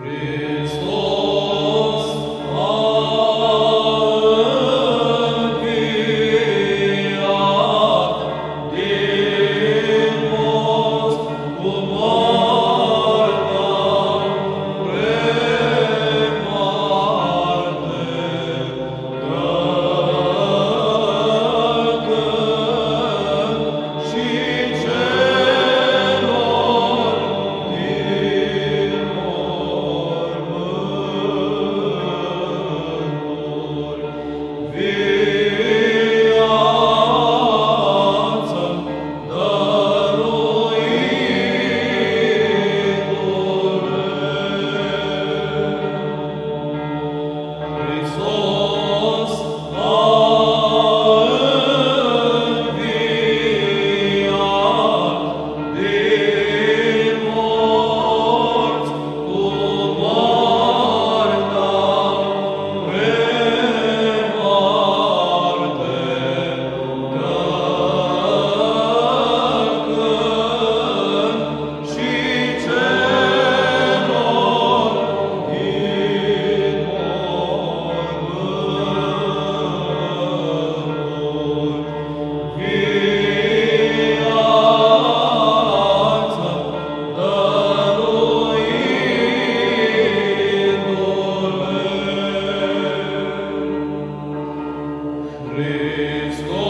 Praise Christus